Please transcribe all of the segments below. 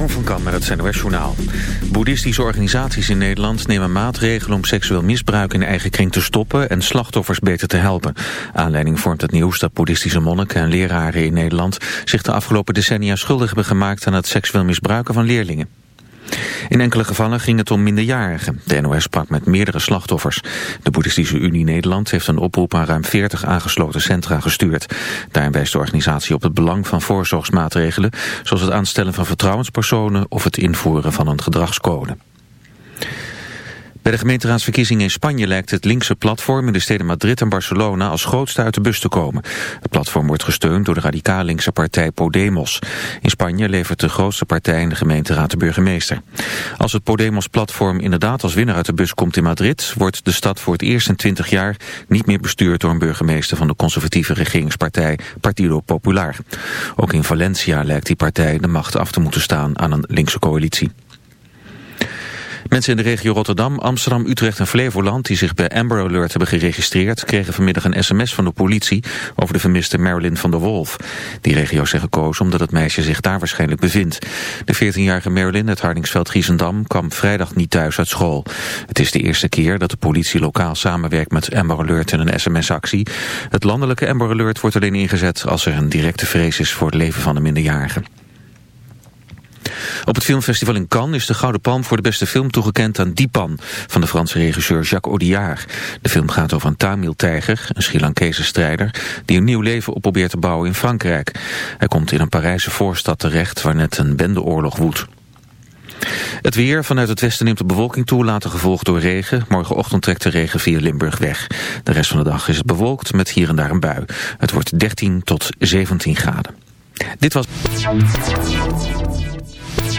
Jeroen van Kam met het NOS Journaal. Boeddhistische organisaties in Nederland nemen maatregelen om seksueel misbruik in eigen kring te stoppen en slachtoffers beter te helpen. Aanleiding vormt het nieuws dat boeddhistische monniken en leraren in Nederland zich de afgelopen decennia schuldig hebben gemaakt aan het seksueel misbruiken van leerlingen. In enkele gevallen ging het om minderjarigen. De NOS sprak met meerdere slachtoffers. De Boeddhistische Unie Nederland heeft een oproep aan ruim 40 aangesloten centra gestuurd. Daarin wijst de organisatie op het belang van voorzorgsmaatregelen... zoals het aanstellen van vertrouwenspersonen of het invoeren van een gedragscode. Bij de gemeenteraadsverkiezingen in Spanje lijkt het linkse platform in de steden Madrid en Barcelona als grootste uit de bus te komen. Het platform wordt gesteund door de radicaal linkse partij Podemos. In Spanje levert de grootste partij in de gemeenteraad de burgemeester. Als het Podemos-platform inderdaad als winnaar uit de bus komt in Madrid, wordt de stad voor het eerst in 20 jaar niet meer bestuurd door een burgemeester van de conservatieve regeringspartij Partido Popular. Ook in Valencia lijkt die partij de macht af te moeten staan aan een linkse coalitie. Mensen in de regio Rotterdam, Amsterdam, Utrecht en Flevoland... die zich bij Amber Alert hebben geregistreerd... kregen vanmiddag een sms van de politie... over de vermiste Marilyn van der Wolf. Die regio's zijn gekozen omdat het meisje zich daar waarschijnlijk bevindt. De 14-jarige Marilyn uit Hardingsveld-Giezendam... kwam vrijdag niet thuis uit school. Het is de eerste keer dat de politie lokaal samenwerkt... met Amber Alert in een sms-actie. Het landelijke Amber Alert wordt alleen ingezet... als er een directe vrees is voor het leven van de minderjarige. Op het filmfestival in Cannes is de Gouden Palm voor de beste film toegekend aan Dipan van de Franse regisseur Jacques Audiard. De film gaat over een Tamil-tijger, een Sri Lankese strijder, die een nieuw leven op probeert te bouwen in Frankrijk. Hij komt in een Parijse voorstad terecht waar net een bendeoorlog woedt. Het weer vanuit het westen neemt de bewolking toe, later gevolgd door regen. Morgenochtend trekt de regen via Limburg weg. De rest van de dag is het bewolkt met hier en daar een bui. Het wordt 13 tot 17 graden. Dit was...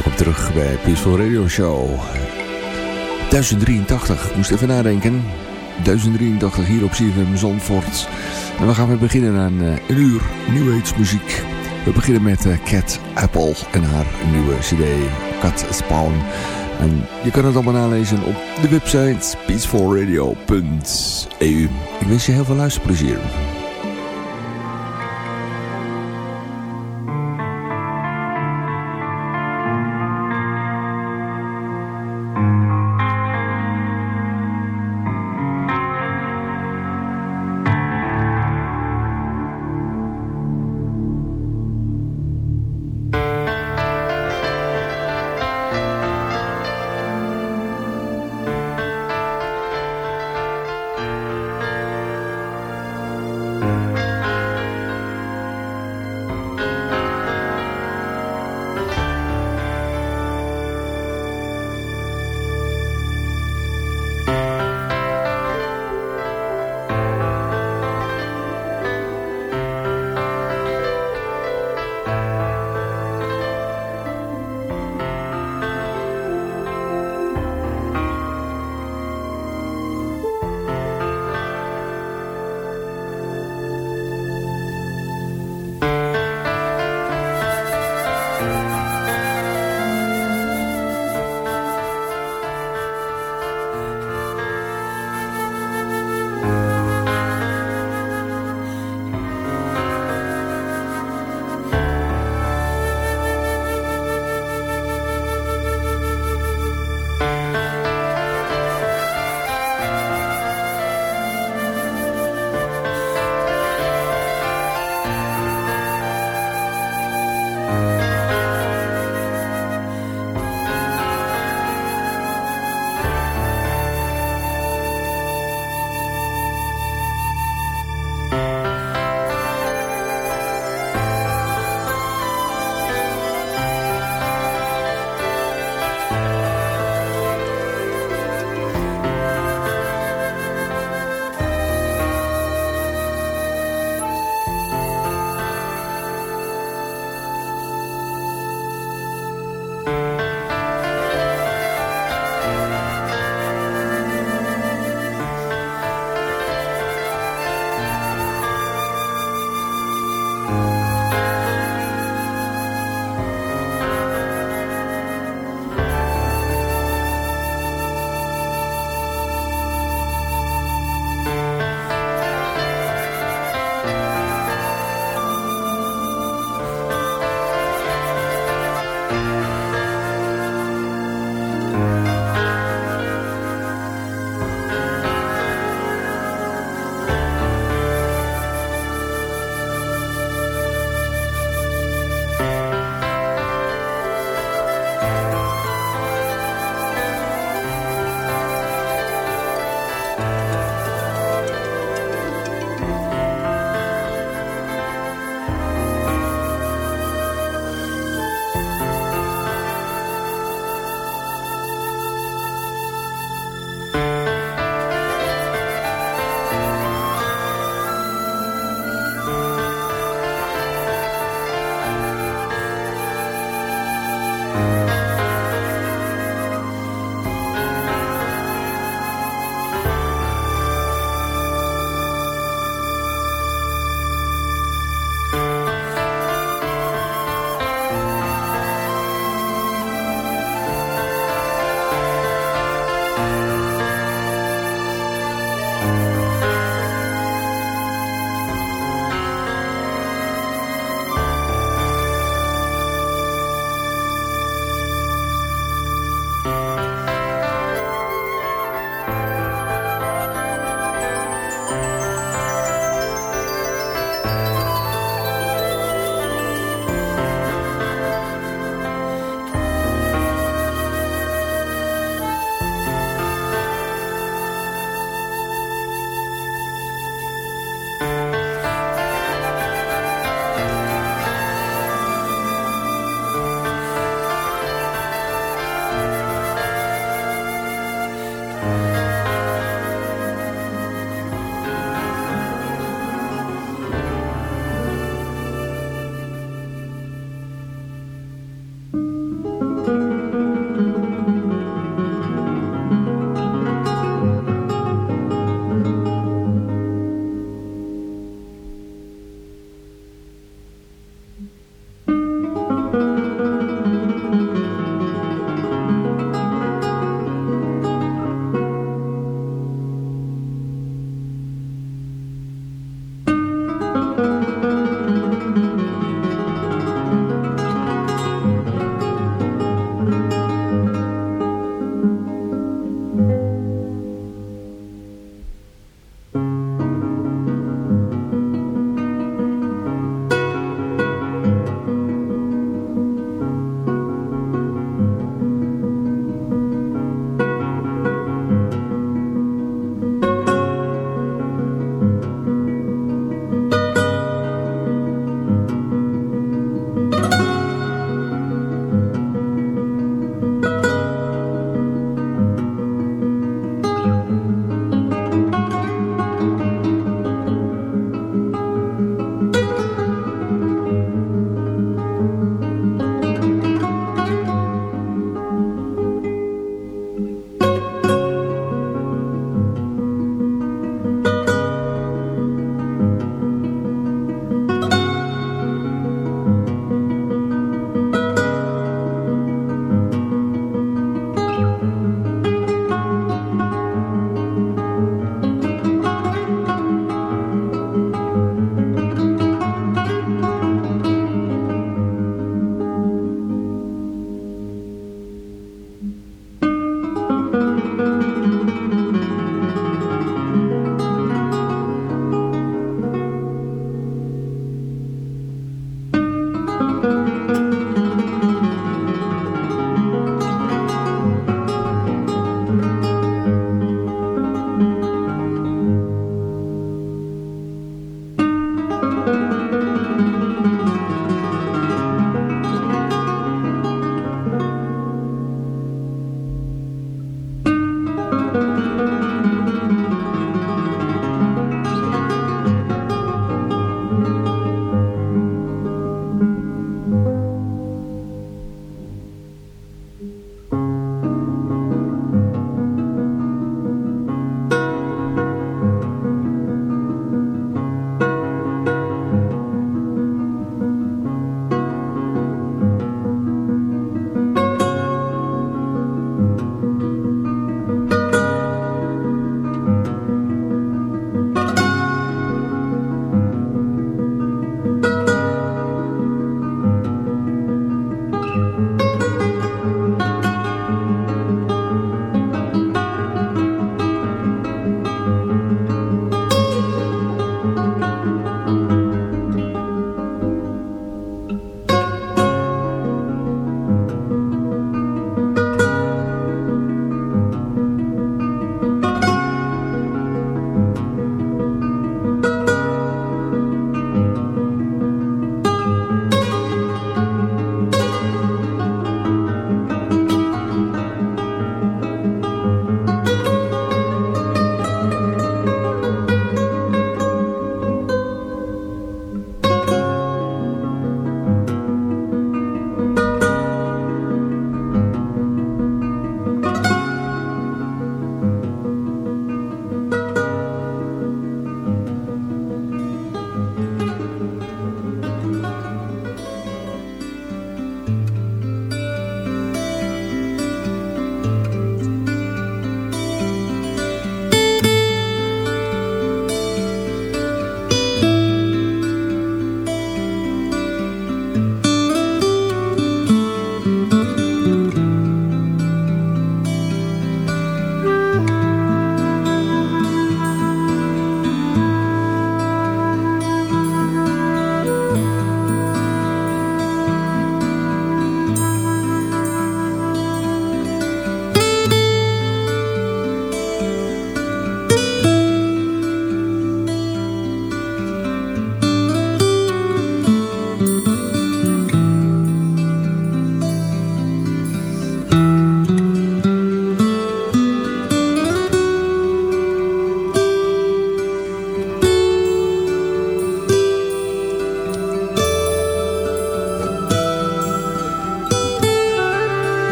Welkom terug bij Peaceful Radio Show. 1083, ik moest even nadenken. 1083 hier op CFM Zandvoort. En we gaan weer beginnen aan uh, een uur New Age muziek. We beginnen met uh, Cat Apple en haar nieuwe cd Cat Spawn. En je kan het allemaal nalezen op de website peacefulradio.eu. Ik wens je heel veel luisterplezier.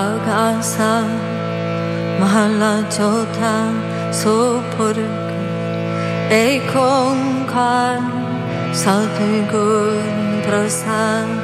다가사 말라져 단 소포를 에이콘 간 서들군 불어산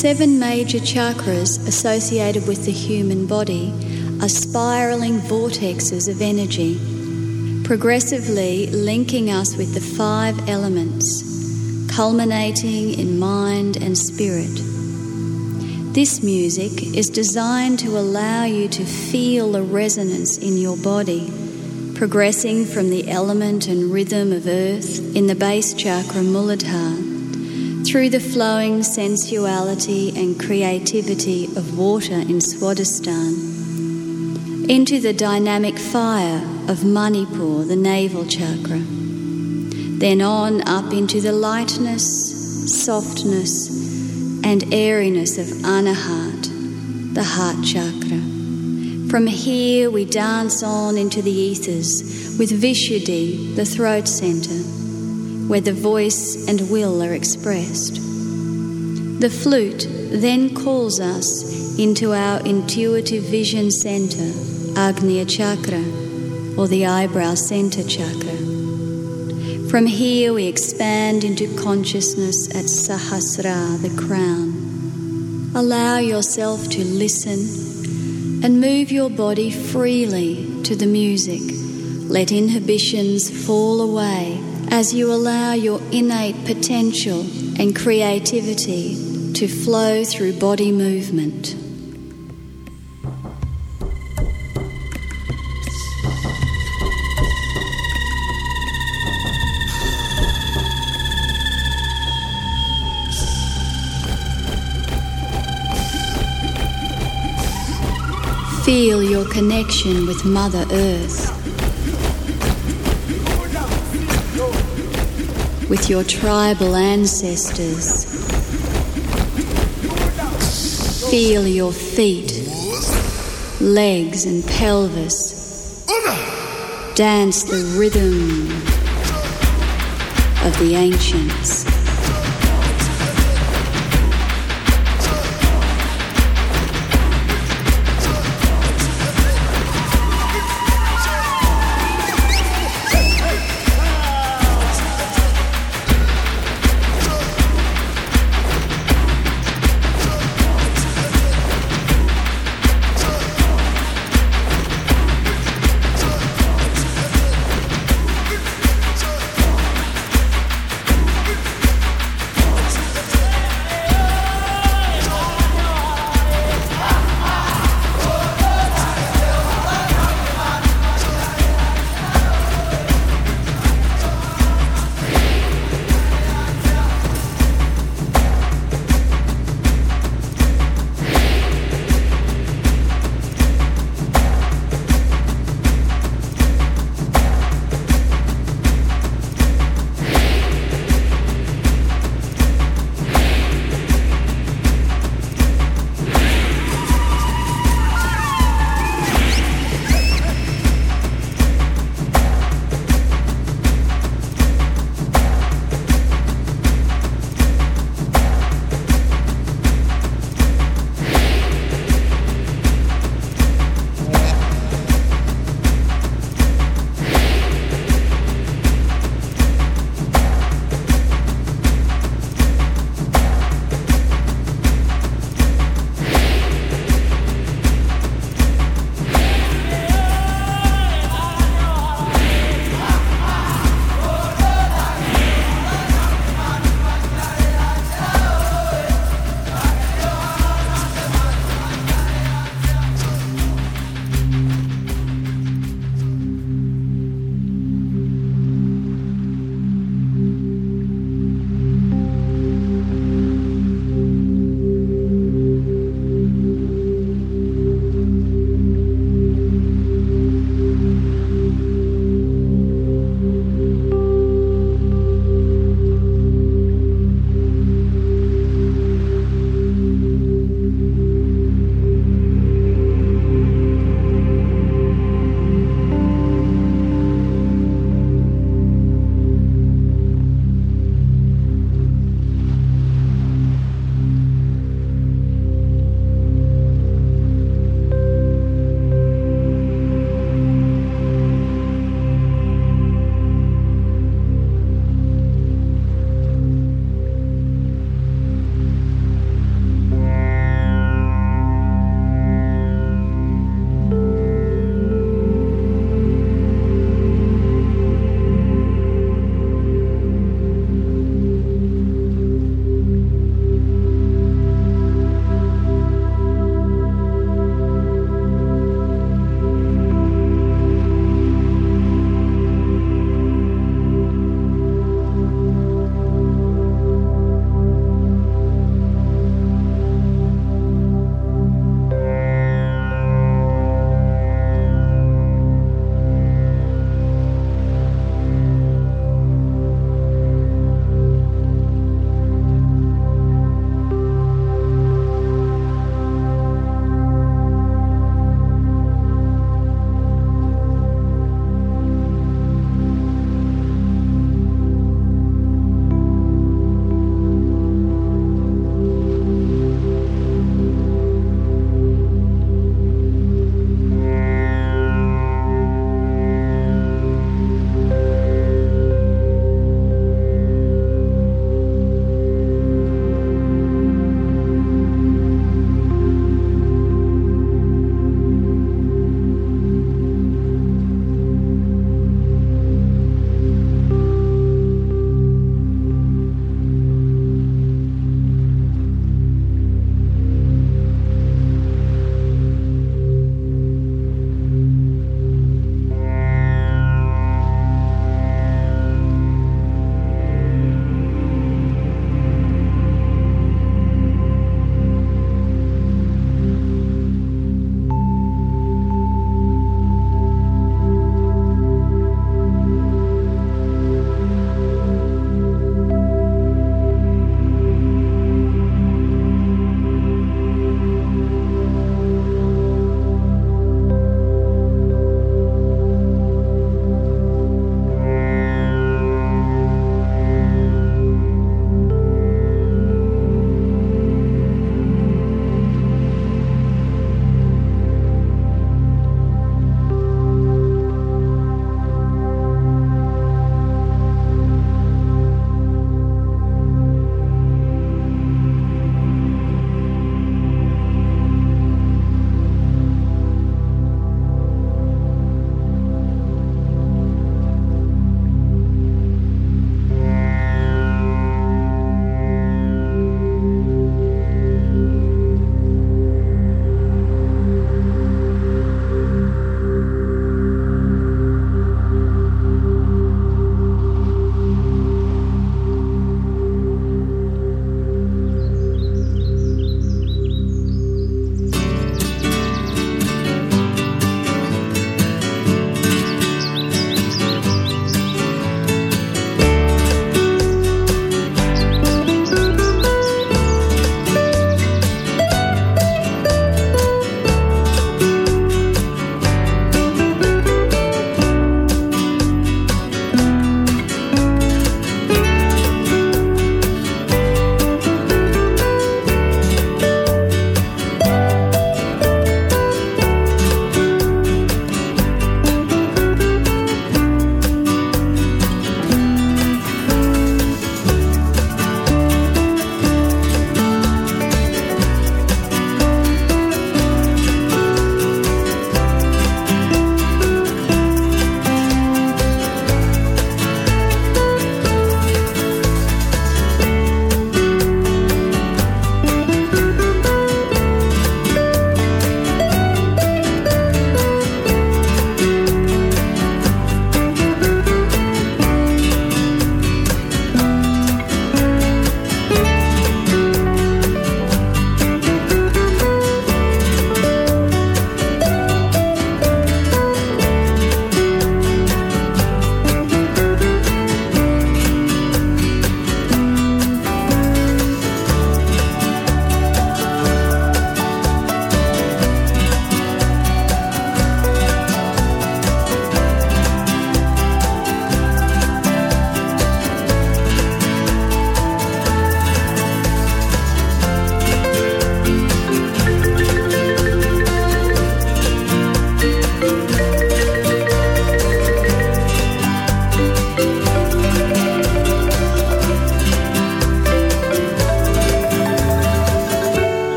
seven major chakras associated with the human body are spiraling vortexes of energy, progressively linking us with the five elements, culminating in mind and spirit. This music is designed to allow you to feel the resonance in your body, progressing from the element and rhythm of earth in the base chakra Muladhara through the flowing sensuality and creativity of water in Swadhisthana, into the dynamic fire of Manipur, the navel chakra, then on up into the lightness, softness, and airiness of Anahat, the heart chakra. From here, we dance on into the ethers with Vishuddhi, the throat center where the voice and will are expressed. The flute then calls us into our intuitive vision center, Agnya Chakra, or the eyebrow center chakra. From here, we expand into consciousness at Sahasra, the crown. Allow yourself to listen and move your body freely to the music. Let inhibitions fall away as you allow your innate potential and creativity to flow through body movement. Feel your connection with Mother Earth. With your tribal ancestors. Feel your feet, legs, and pelvis dance the rhythm of the ancients.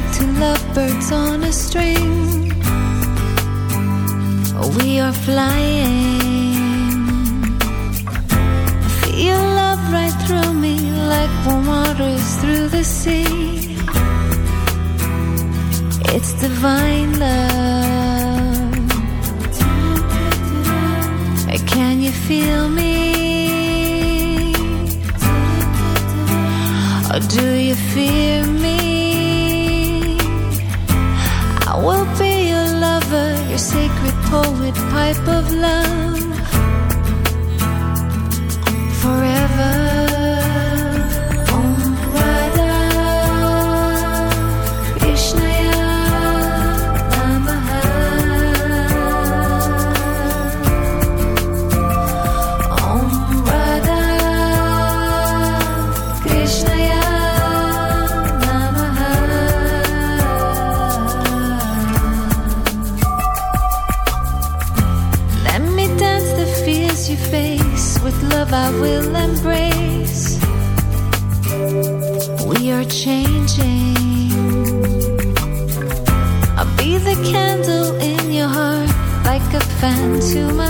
Like two lovebirds on a string. We are flying. Feel love right through me like warm waters through the sea. It's divine love. Can you feel me? Or do you fear me? Sacred poet, pipe of love. Will embrace. We are changing. I'll be the candle in your heart, like a fan to my